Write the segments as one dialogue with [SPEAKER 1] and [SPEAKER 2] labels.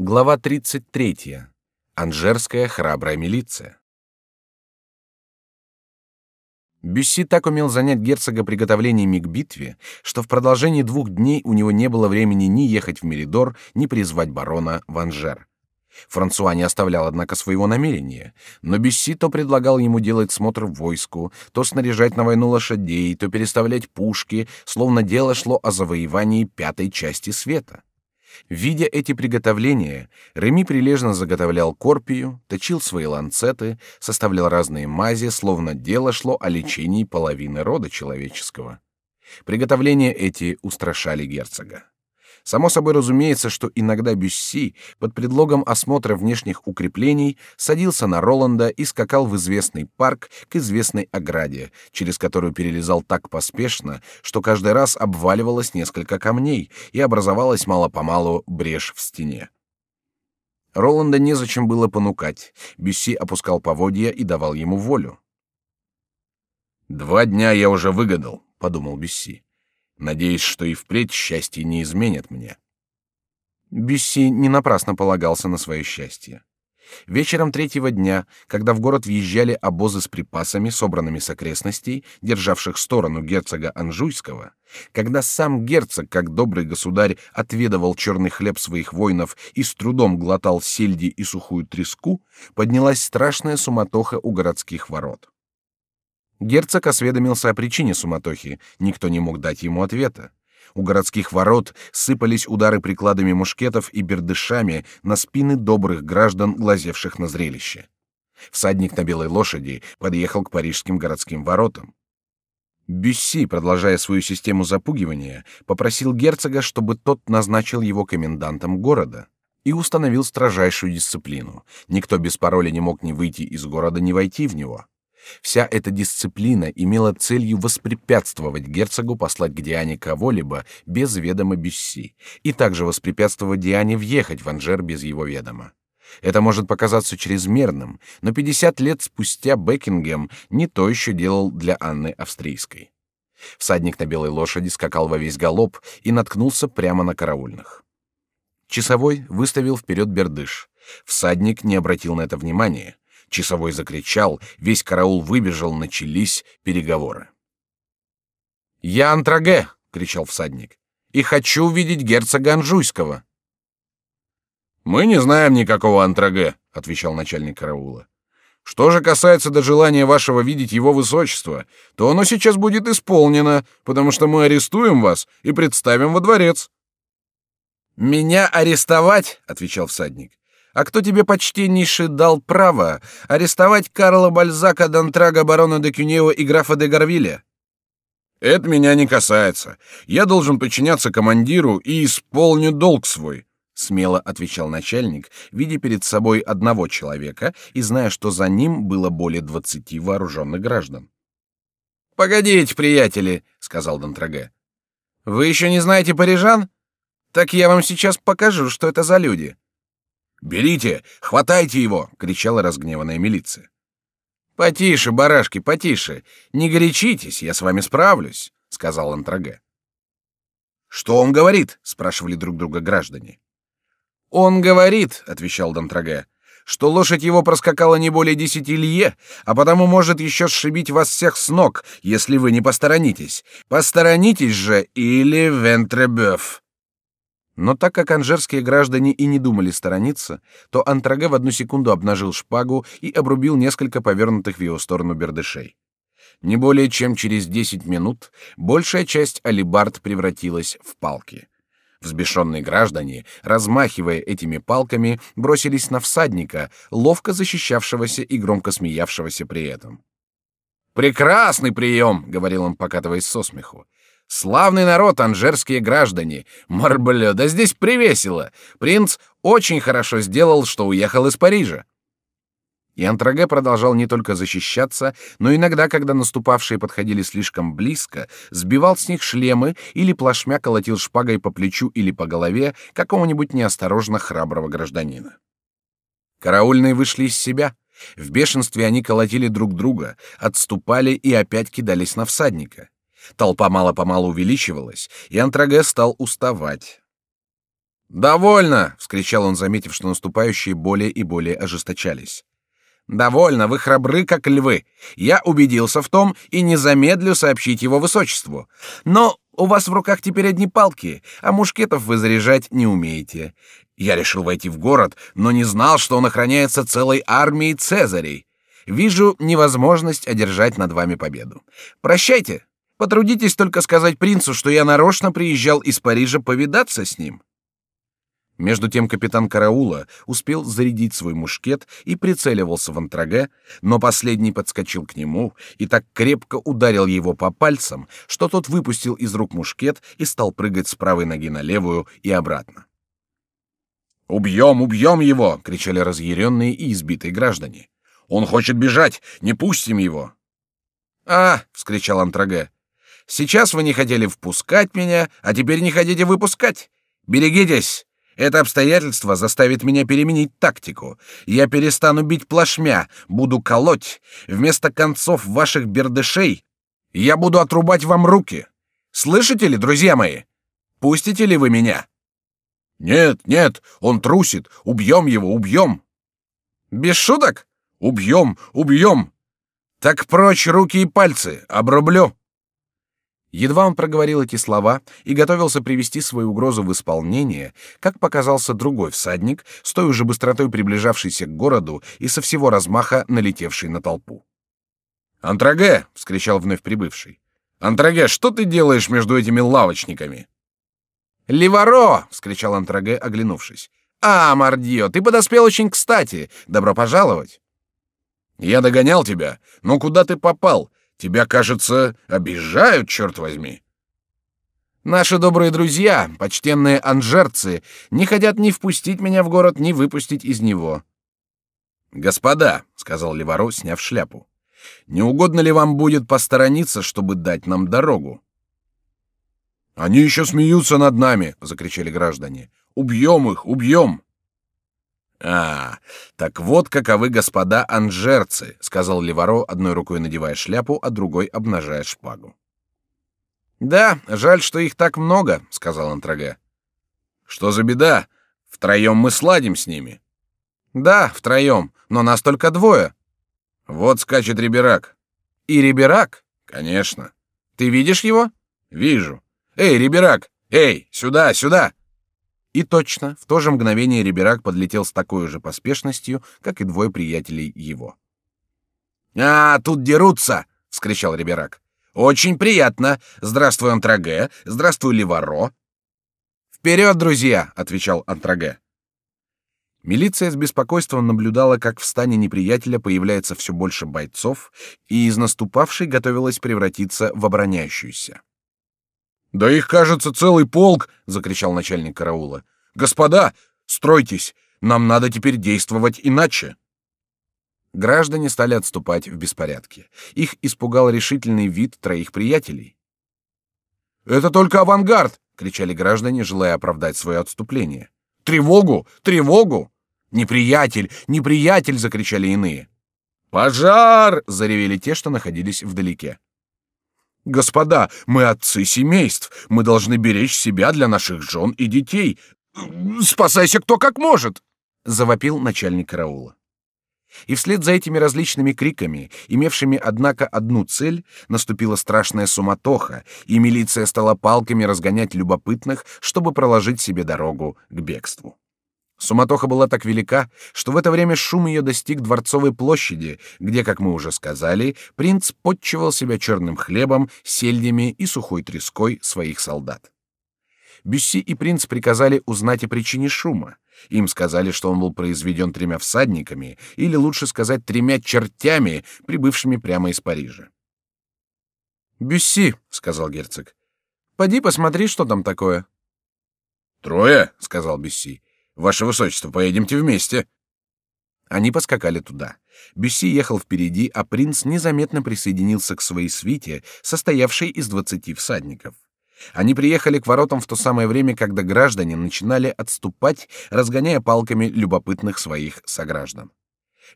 [SPEAKER 1] Глава 33. Анжерская храбрая милиция. Бюсси так умел занять герцога приготовлениями к битве, что в продолжении двух дней у него не было времени ни ехать в Меридор, ни призвать барона в Анжер. Франсуа не оставлял, однако, своего намерения, но Бюсси то предлагал ему делать смотр в войску, то снаряжать на войну лошадей, то переставлять пушки, словно дело шло о завоевании пятой части света. Видя эти приготовления, Реми прилежно заготовлял корпию, точил свои ланцеты, составлял разные мази, словно дело шло о лечении половины рода человеческого. Приготовления эти устрашали герцога. Само собой разумеется, что иногда Бюсси под предлогом осмотра внешних укреплений садился на Роланда и скакал в известный парк к известной ограде, через которую перелезал так поспешно, что каждый раз обваливалось несколько камней и образовалась мало-помалу брешь в стене. Роланда незачем было понукать. Бюсси опускал поводья и давал ему волю. «Два дня я уже выгадал», — подумал Бюсси надеясь, что и впредь счастье не изменит мне. Бюсси не напрасно полагался на свое счастье. Вечером третьего дня, когда в город въезжали обозы с припасами, собранными с окрестностей, державших сторону герцога Анжуйского, когда сам герцог, как добрый государь, отведывал черный хлеб своих воинов и с трудом глотал сельди и сухую треску, поднялась страшная суматоха у городских ворот. Герцог осведомился о причине суматохи, никто не мог дать ему ответа. У городских ворот сыпались удары прикладами мушкетов и бердышами на спины добрых граждан, глазевших на зрелище. Всадник на белой лошади подъехал к парижским городским воротам. Бюсси, продолжая свою систему запугивания, попросил герцога, чтобы тот назначил его комендантом города и установил строжайшую дисциплину. Никто без пароля не мог ни выйти из города, ни войти в него. Вся эта дисциплина имела целью воспрепятствовать герцогу послать к Диане кого-либо без ведома Бюсси, и также воспрепятствовать Диане въехать в Анжер без его ведома. Это может показаться чрезмерным, но 50 лет спустя Бекингем не то еще делал для Анны Австрийской. Всадник на белой лошади скакал во весь галоп и наткнулся прямо на караульных. Часовой выставил вперед бердыш. Всадник не обратил на это внимания. Часовой закричал, весь караул выбежал, начались переговоры. «Я Антраге!» — кричал всадник. «И хочу увидеть герцога Анжуйского!» «Мы не знаем никакого Антраге», — отвечал начальник караула. «Что же касается до желания вашего видеть его высочество, то оно сейчас будет исполнено, потому что мы арестуем вас и представим во дворец». «Меня арестовать?» — отвечал всадник. А кто тебе, почтеннейший, дал право арестовать Карла Бальзака, Дантрага, барона де Кюнео и графа де Гарвиля? Это меня не касается. Я должен подчиняться командиру и исполню долг свой, смело отвечал начальник, видя перед собой одного человека и зная, что за ним было более двадцати вооруженных граждан. Погодите, приятели, сказал Дантраге. Вы еще не знаете парижан? Так я вам сейчас покажу, что это за люди. «Берите! Хватайте его!» — кричала разгневанная милиция. «Потише, барашки, потише! Не горячитесь, я с вами справлюсь!» — сказал Антраге. «Что он говорит?» — спрашивали друг друга граждане. «Он говорит», — отвечал Дантраге, — «что лошадь его проскакала не более десяти лье, а потому может еще сшибить вас всех с ног, если вы не посторонитесь. Посторонитесь же или вентребёв». Но так как анжерские граждане и не думали сторониться, то Антраге в одну секунду обнажил шпагу и обрубил несколько повернутых в его сторону бердышей. Не более чем через десять минут большая часть алибард превратилась в палки. Взбешенные граждане, размахивая этими палками, бросились на всадника, ловко защищавшегося и громко смеявшегося при этом. «Прекрасный прием!» — говорил он, покатываясь со смеху. Славный народ, анжерские граждане. Марблё, да здесь привесело. Принц очень хорошо сделал, что уехал из Парижа. И Антраге продолжал не только защищаться, но иногда, когда наступавшие подходили слишком близко, сбивал с них шлемы или плашмя колотил шпагой по плечу или по голове какого-нибудь неосторожно храброго гражданина. Караульные вышли из себя. В бешенстве они колотили друг друга, отступали и опять кидались на всадника. Толпа мало-помалу увеличивалась, и Антраге стал уставать. Довольно, вскричал он, заметив, что наступающие более и более ожесточались. Довольно, вы храбры, как львы. Я убедился в том и не замедлю сообщить его высочеству. Но у вас в руках теперь одни палки, а мушкетов вы заряжать не умеете. Я решил войти в город, но не знал, что он охраняется целой армией цезарей. Вижу невозможность одержать над вами победу. Прощайте. Потрудитесь только сказать принцу, что я нарочно приезжал из Парижа повидаться с ним. Между тем капитан караула успел зарядить свой мушкет и прицеливался в Антраге, но последний подскочил к нему и так крепко ударил его по пальцам, что тот выпустил из рук мушкет и стал прыгать с правой ноги на левую и обратно. «Убьем, убьем его!» — кричали разъяренные и избитые граждане. «Он хочет бежать! Не пустим его!» «А!» — вскричал Антраге. «Сейчас вы не хотели впускать меня, а теперь не хотите выпускать! Берегитесь! Это обстоятельство заставит меня переменить тактику. Я перестану бить плашмя, буду колоть. Вместо концов ваших бердышей я буду отрубать вам руки. Слышите ли, друзья мои? Пустите ли вы меня? Нет, нет, он трусит. Убьем его, убьем. Без шуток? Убьем, убьем. Так прочь руки и пальцы, обрублю. Едва он проговорил эти слова и готовился привести свою угрозу в исполнение, как показался другой всадник, с той же быстротой приближавшийся к городу и со всего размаха налетевший на толпу. «Антраге!» — вскричал вновь прибывший. «Антраге, что ты делаешь между этими лавочниками?» «Ливаро!» — вскричал Антраге, оглянувшись. «А, Мардио, ты подоспел очень кстати. Добро пожаловать!» «Я догонял тебя. Но куда ты попал? Тебя, кажется, обижают, черт возьми. Наши добрые друзья, почтенные анжерцы, не хотят ни впустить меня в город, ни выпустить из него. Господа, сказал Леваро, сняв шляпу, не угодно ли вам будет посторониться, чтобы дать нам дорогу? Они еще смеются над нами, закричали граждане. Убьем их, убьем! А, так вот каковы господа анжерцы, сказал Леваро, одной рукой надевая шляпу, а другой обнажая шпагу. Да, жаль, что их так много, сказал Антрага. Что за беда? Втроем мы сладим с ними. Да, втроем, но нас только двое. Вот скачет Риберак. И Риберак? Конечно. Ты видишь его? Вижу. Эй, Риберак! Эй, сюда, сюда! И точно, в то же мгновение Риберак подлетел с такой же поспешностью, как и двое приятелей его. «А, тут дерутся!» — вскричал Риберак. «Очень приятно! Здравствуй, Антраге! Здравствуй, Ливаро!» «Вперед, друзья!» — отвечал Антраге. Милиция с беспокойством наблюдала, как в стане неприятеля появляется все больше бойцов, и из наступавшей готовилась превратиться в обороняющуюся. Да их, кажется, целый полк, закричал начальник караула. Господа, стройтесь, нам надо теперь действовать иначе. Граждане стали отступать в беспорядке. Их испугал решительный вид троих приятелей. Это только авангард, кричали граждане, желая оправдать свое отступление. Тревогу, тревогу! Неприятель, неприятель, закричали иные. Пожар! заревели те, что находились вдалеке. Господа, мы отцы семейств, мы должны беречь себя для наших жен и детей. Спасайся кто как может, завопил начальник караула. И вслед за этими различными криками, имевшими однако одну цель, наступила страшная суматоха, и милиция стала палками разгонять любопытных, чтобы проложить себе дорогу к бегству. Суматоха была так велика, что в это время шум ее достиг дворцовой площади, где, как мы уже сказали, принц подчивал себя черным хлебом, сельдями и сухой треской своих солдат. Бюсси и принц приказали узнать о причине шума. Им сказали, что он был произведен тремя всадниками, или лучше сказать тремя чертями, прибывшими прямо из Парижа. Бюсси, сказал герцог, поди посмотри, что там такое. Трое, сказал Бюсси. Ваше высочество, поедемте вместе. Они поскакали туда. Бюсси ехал впереди, а принц незаметно присоединился к своей свите, состоявшей из двадцати всадников. Они приехали к воротам в то самое время, когда граждане начинали отступать, разгоняя палками любопытных своих сограждан.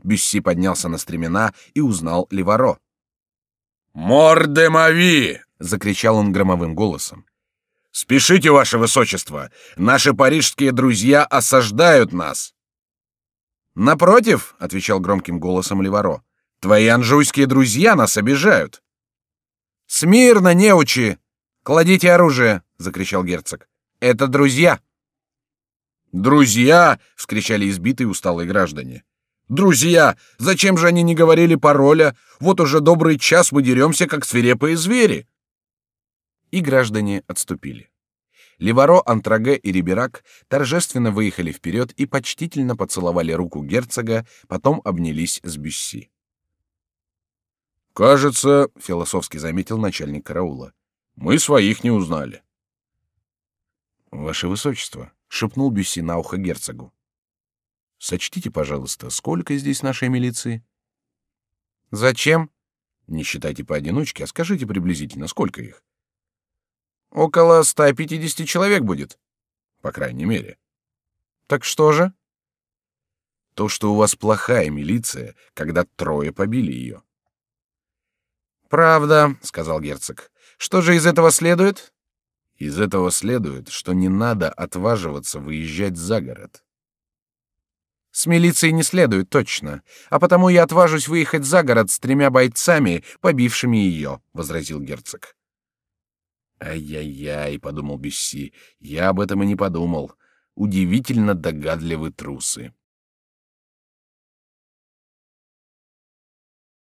[SPEAKER 1] Бюсси поднялся на стремена и узнал Ливаро. «Морде мави!» — закричал он громовым голосом. Спешите, ваше высочество! Наши парижские друзья осаждают нас!» «Напротив», — отвечал громким голосом Леваро, — «твои анжуйские друзья нас обижают». «Смирно, неучи! Кладите оружие!» — закричал герцог. «Это друзья!» «Друзья!» — вскричали избитые усталые граждане. «Друзья! Зачем же они не говорили пароля? Вот уже добрый час мы деремся, как свирепые звери!» И граждане отступили. Леваро, Антраге и Риберак торжественно выехали вперед и почтительно поцеловали руку герцога, потом обнялись с Бюсси. «Кажется, — философски заметил начальник караула, — мы своих не узнали». «Ваше высочество», — шепнул Бюсси на ухо герцогу, — «сочтите, пожалуйста, сколько здесь нашей милиции?» «Зачем?» «Не считайте поодиночке, а скажите приблизительно, сколько их?» «Около 150 человек будет». «По крайней мере». «Так что же?» «То, что у вас плохая милиция, когда трое побили ее». «Правда», — сказал герцог. «Что же из этого следует?» «Из этого следует, что не надо отваживаться выезжать за город». «С милицией не следует, точно. А потому я отважусь выехать за город с тремя бойцами, побившими ее», — возразил герцог. «Ай-яй-яй», — подумал Бесси, — «я об этом и не подумал. Удивительно догадливы трусы».